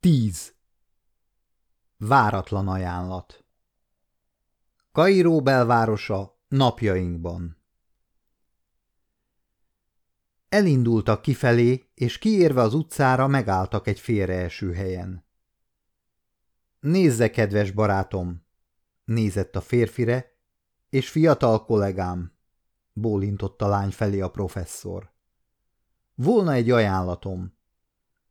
10. Váratlan ajánlat Kairó belvárosa napjainkban Elindultak kifelé, és kiérve az utcára megálltak egy félreeső helyen. Nézze, kedves barátom! Nézett a férfire, és fiatal kollégám, bólintott a lány felé a professzor. Volna egy ajánlatom.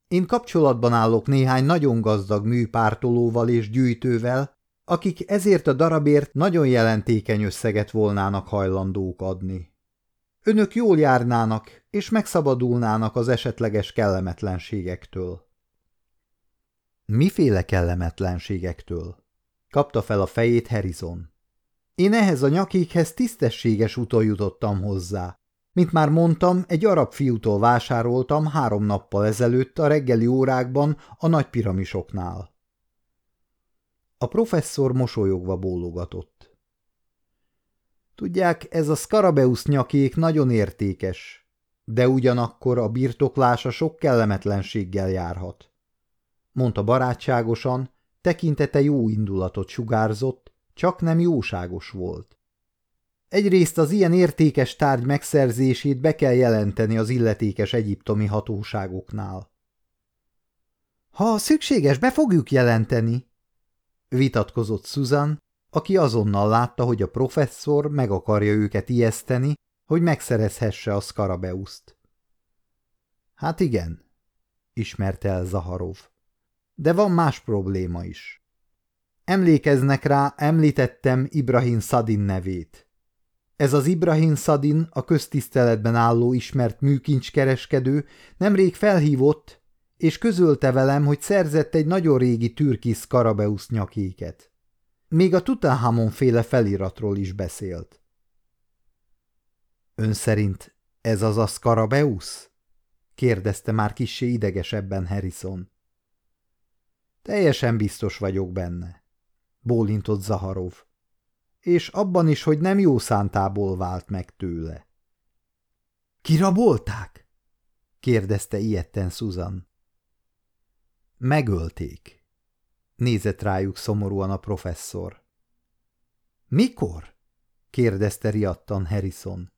Én kapcsolatban állok néhány nagyon gazdag műpártolóval és gyűjtővel, akik ezért a darabért nagyon jelentékeny összeget volnának hajlandók adni. Önök jól járnának, és megszabadulnának az esetleges kellemetlenségektől. Miféle kellemetlenségektől? Kapta fel a fejét Harrison. Én ehhez a nyakékhez tisztességes úton jutottam hozzá. Mint már mondtam, egy arab fiútól vásároltam három nappal ezelőtt a reggeli órákban a nagy piramisoknál. A professzor mosolyogva bólogatott. Tudják, ez a Skarabeusz nyakék nagyon értékes, de ugyanakkor a birtoklása sok kellemetlenséggel járhat. Mondta barátságosan, tekintete jó indulatot sugárzott, csak nem jóságos volt. Egyrészt az ilyen értékes tárgy megszerzését be kell jelenteni az illetékes egyiptomi hatóságoknál. Ha szükséges, be fogjuk jelenteni, vitatkozott Susan, aki azonnal látta, hogy a professzor meg akarja őket ijeszteni, hogy megszerezhesse a Skarabeuszt. Hát igen, ismerte el Zaharov. De van más probléma is. Emlékeznek rá, említettem Ibrahim Szadin nevét. Ez az Ibrahim Szadin, a köztiszteletben álló ismert műkincskereskedő nemrég felhívott, és közölte velem, hogy szerzett egy nagyon régi türkisz Karabeusz nyakéket. Még a Tutanhamon féle feliratról is beszélt. Ön szerint ez az a Skarabeusz? kérdezte már kissé idegesebben Harrison. Teljesen biztos vagyok benne, bólintott Zaharov és abban is, hogy nem jó szántából vált meg tőle. – Kirabolták? – kérdezte ilyetten Susan. – Megölték. Nézett rájuk szomorúan a professzor. – Mikor? – kérdezte riadtan Harrison.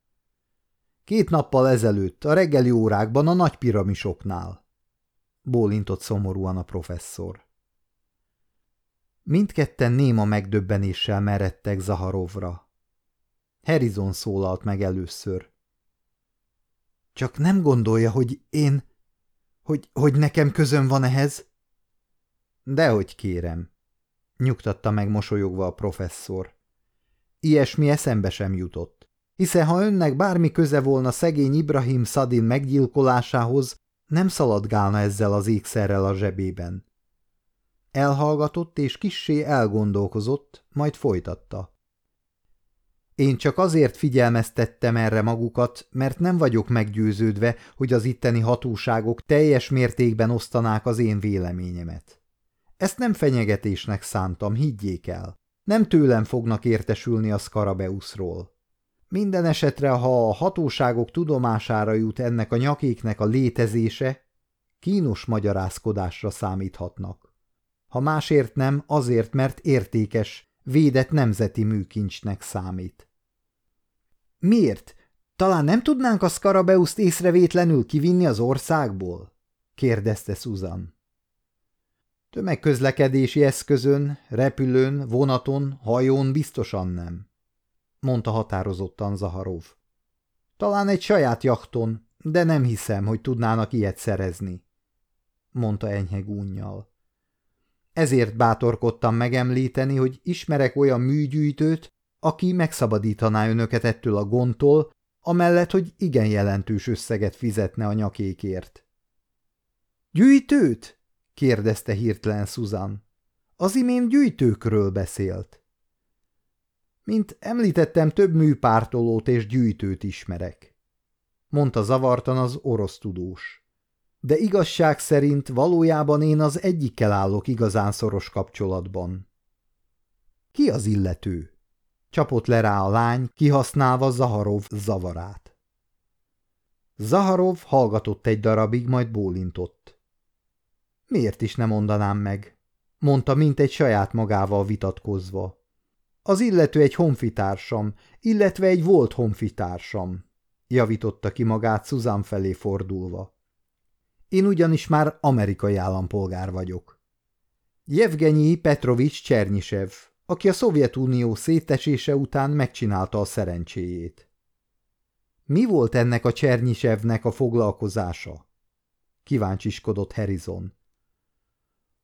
– Két nappal ezelőtt, a reggeli órákban a nagy piramisoknál. Bólintott szomorúan a professzor. Mindketten néma megdöbbenéssel meredtek Zaharovra. Harrison szólalt meg először. Csak nem gondolja, hogy én... hogy, hogy nekem közöm van ehhez? Dehogy kérem, nyugtatta meg mosolyogva a professzor. Ilyesmi eszembe sem jutott, hiszen ha önnek bármi köze volna szegény Ibrahim Szadin meggyilkolásához, nem szaladgálna ezzel az ékszerrel a zsebében. Elhallgatott és kissé elgondolkozott, majd folytatta. Én csak azért figyelmeztettem erre magukat, mert nem vagyok meggyőződve, hogy az itteni hatóságok teljes mértékben osztanák az én véleményemet. Ezt nem fenyegetésnek szántam, higgyék el. Nem tőlem fognak értesülni a Skarabeuszról. Minden esetre, ha a hatóságok tudomására jut ennek a nyakéknek a létezése, kínos magyarázkodásra számíthatnak. Ha másért nem, azért, mert értékes, védett nemzeti műkincsnek számít. Miért? Talán nem tudnánk a Skarabeuszt észrevétlenül kivinni az országból? kérdezte Susan. Tömegközlekedési eszközön, repülőn, vonaton, hajón biztosan nem, mondta határozottan Zaharov. Talán egy saját jachton, de nem hiszem, hogy tudnának ilyet szerezni, mondta enyhe gúnnyal. Ezért bátorkodtam megemlíteni, hogy ismerek olyan műgyűjtőt, aki megszabadítaná önöket ettől a gondtól, amellett, hogy igen jelentős összeget fizetne a nyakékért. – Gyűjtőt? – kérdezte hirtelen Susan. Az imént gyűjtőkről beszélt. Mint említettem, több műpártolót és gyűjtőt ismerek, mondta zavartan az orosz tudós de igazság szerint valójában én az egyikkel állok igazán szoros kapcsolatban. Ki az illető? Csapott le rá a lány, kihasználva Zaharov zavarát. Zaharov hallgatott egy darabig, majd bólintott. Miért is nem mondanám meg? Mondta, mint egy saját magával vitatkozva. Az illető egy honfitársam, illetve egy volt honfitársam, javította ki magát Susan felé fordulva. Én ugyanis már amerikai állampolgár vagyok. Jevgenyi Petrovics Csernyisev, aki a Szovjetunió szétesése után megcsinálta a szerencséjét. Mi volt ennek a Csernyisevnek a foglalkozása? Kíváncsiskodott Harrison.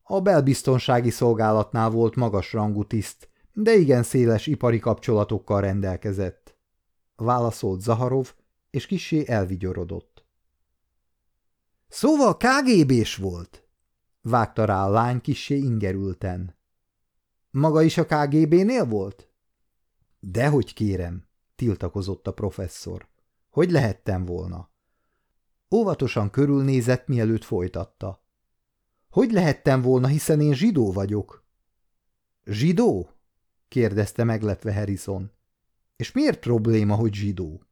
A belbiztonsági szolgálatnál volt magas rangú tiszt, de igen széles ipari kapcsolatokkal rendelkezett. Válaszolt Zaharov, és kissé elvigyorodott. Szóval KGB-s volt? Vágta rá a lány kissé ingerülten. Maga is a KGB-nél volt? Dehogy kérem, tiltakozott a professzor. Hogy lehettem volna? Óvatosan körülnézett, mielőtt folytatta. Hogy lehettem volna, hiszen én zsidó vagyok? Zsidó? kérdezte meglepve Harrison. És miért probléma, hogy zsidó?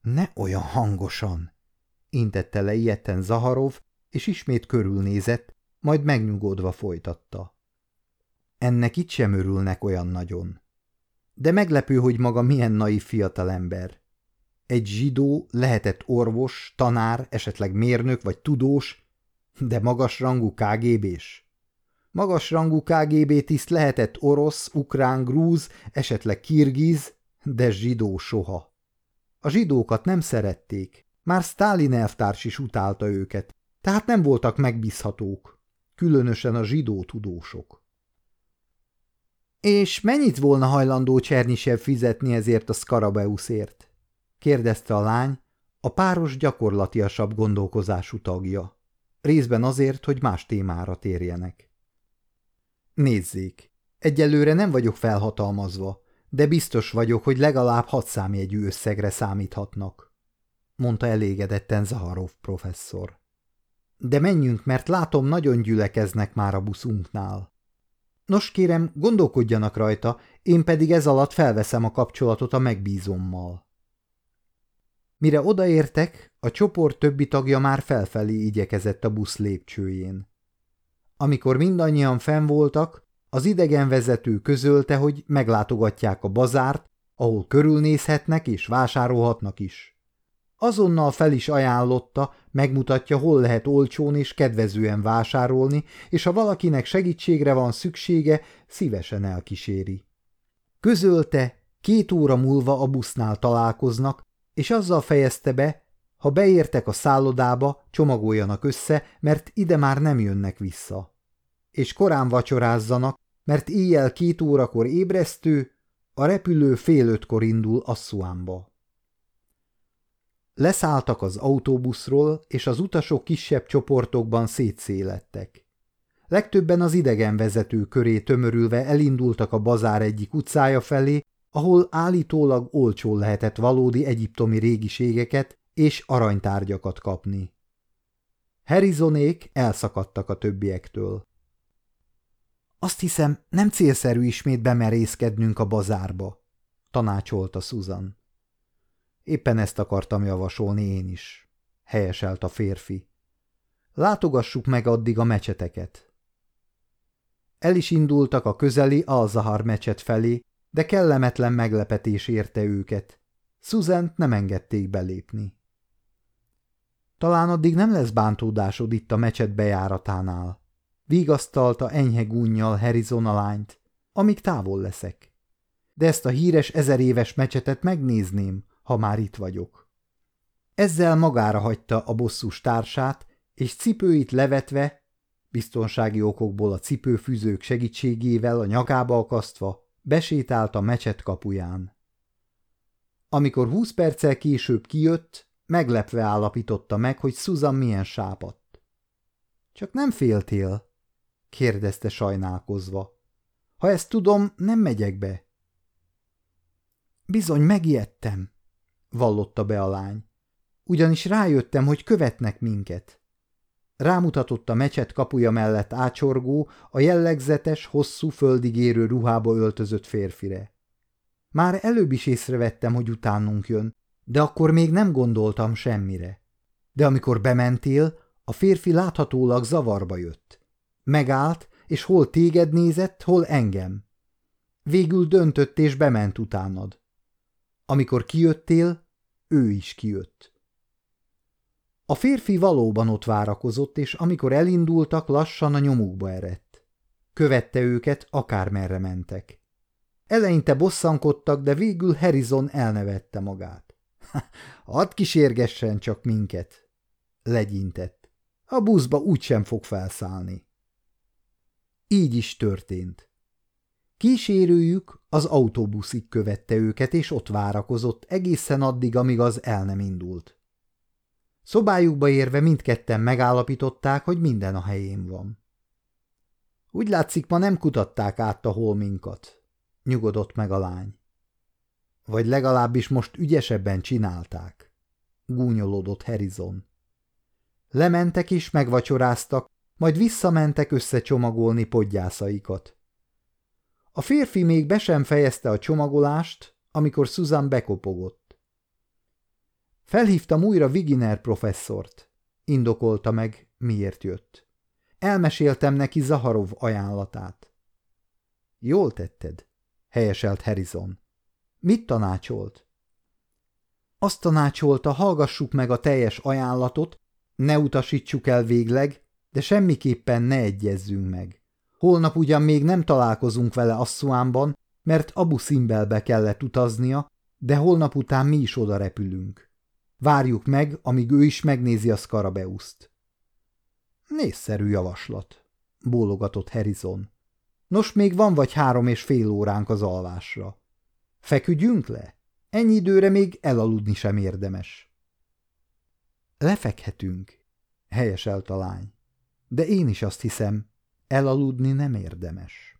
Ne olyan hangosan, intette le ilyetten Zaharov, és ismét körülnézett, majd megnyugodva folytatta. Ennek itt sem örülnek olyan nagyon. De meglepő, hogy maga milyen naív fiatalember. Egy zsidó lehetett orvos, tanár, esetleg mérnök vagy tudós, de magas rangú KGB-s. Magas rangú KGB tiszt lehetett orosz, ukrán, grúz, esetleg kirgiz, de zsidó soha. A zsidókat nem szerették, már Stalin elvtárs is utálta őket, tehát nem voltak megbízhatók, különösen a zsidó tudósok. És mennyit volna hajlandó Csernyisev fizetni ezért a Skarabeuszért? kérdezte a lány, a páros gyakorlatiasabb gondolkozású tagja. Részben azért, hogy más témára térjenek. Nézzék, egyelőre nem vagyok felhatalmazva, de biztos vagyok, hogy legalább hat számjegyű összegre számíthatnak, mondta elégedetten Zaharov professzor. De menjünk, mert látom, nagyon gyülekeznek már a buszunknál. Nos kérem, gondolkodjanak rajta, én pedig ez alatt felveszem a kapcsolatot a megbízommal. Mire odaértek, a csoport többi tagja már felfelé igyekezett a busz lépcsőjén. Amikor mindannyian fenn voltak, az idegenvezető közölte, hogy meglátogatják a bazárt, ahol körülnézhetnek és vásárolhatnak is. Azonnal fel is ajánlotta, megmutatja, hol lehet olcsón és kedvezően vásárolni, és ha valakinek segítségre van szüksége, szívesen elkíséri. Közölte, két óra múlva a busznál találkoznak, és azzal fejezte be, ha beértek a szállodába, csomagoljanak össze, mert ide már nem jönnek vissza. És korán vacsorázzanak, mert éjjel két órakor ébresztő, a repülő fél ötkor indul Asszuánba. Leszálltak az autóbuszról, és az utasok kisebb csoportokban szétszélettek. Legtöbben az idegenvezető köré tömörülve elindultak a bazár egyik utcája felé, ahol állítólag olcsó lehetett valódi egyiptomi régiségeket és aranytárgyakat kapni. Herizonék elszakadtak a többiektől. Azt hiszem, nem célszerű ismét bemerészkednünk a bazárba, tanácsolta Susan. Éppen ezt akartam javasolni én is, helyeselt a férfi. Látogassuk meg addig a mecseteket. El is indultak a közeli Alzahar mecset felé, de kellemetlen meglepetés érte őket. Szuzent nem engedték belépni. Talán addig nem lesz bántódásod itt a mecset bejáratánál. Vigasztalta enyhe gúnyjal Harrison a lányt, amíg távol leszek. De ezt a híres ezer éves mecsetet megnézném, ha már itt vagyok. Ezzel magára hagyta a bosszus társát, és cipőit levetve, biztonsági okokból a cipőfűzők segítségével a nyakába akasztva, Besétált a mecset kapuján. Amikor húsz perccel később kijött, meglepve állapította meg, hogy Susan milyen sápadt. Csak nem féltél? kérdezte sajnálkozva. Ha ezt tudom, nem megyek be. Bizony megijedtem, vallotta be a lány. Ugyanis rájöttem, hogy követnek minket. Rámutatott a mecset kapuja mellett ácsorgó, a jellegzetes, hosszú, földigérő ruhába öltözött férfire. Már előbb is észrevettem, hogy utánunk jön, de akkor még nem gondoltam semmire. De amikor bementél, A férfi láthatólag zavarba jött. Megállt, és hol téged nézett, hol engem. Végül döntött, és bement utánad. Amikor kijöttél, ő is kijött. A férfi valóban ott várakozott, és amikor elindultak, lassan a nyomukba erett. Követte őket, akármerre mentek. Eleinte bosszankodtak, de végül Harrison elnevette magát. – Hadd kísérgessen csak minket! – legyintett. A buszba úgysem fog felszállni. Így is történt. Kísérőjük az autóbuszig követte őket, és ott várakozott egészen addig, amíg az el nem indult. Szobájukba érve mindketten megállapították, hogy minden a helyén van. Úgy látszik, ma nem kutatták át a holminkat, nyugodott meg a lány. Vagy legalábbis most ügyesebben csinálták, gúnyolódott Harrison. Lementek és megvacsoráztak, majd visszamentek összecsomagolni podgyászaikat. A férfi még be sem fejezte a csomagolást, amikor Susan bekopogott. Felhívtam újra Viginer professzort, indokolta meg, miért jött. Elmeséltem neki Zaharov ajánlatát. Jól tetted, helyeselt Harrison. Mit tanácsolt? Azt tanácsolta, hallgassuk meg a teljes ajánlatot, ne utasítsuk el végleg, de semmiképpen ne egyezzünk meg. Holnap ugyan még nem találkozunk vele Asszuánban, mert Abu Simbelbe kellett utaznia, de holnap után mi is oda repülünk. Várjuk meg, amíg ő is megnézi a Skarabeuszt. Nézszerű javaslat, bólogatott Harrison. Nos, még van vagy három és fél óránk az alvásra. Feküdjünk le? Ennyi időre még elaludni sem érdemes. Lefekhetünk, helyeselt a lány. De én is azt hiszem, elaludni nem érdemes.